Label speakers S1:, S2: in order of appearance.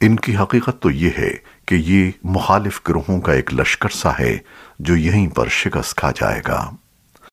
S1: ان کی حقیقت تو یہ ہے کہ یہ مخالف گروہوں کا ایک لشکر سا ہے جو یہیں پر شکست کھا جائے گا۔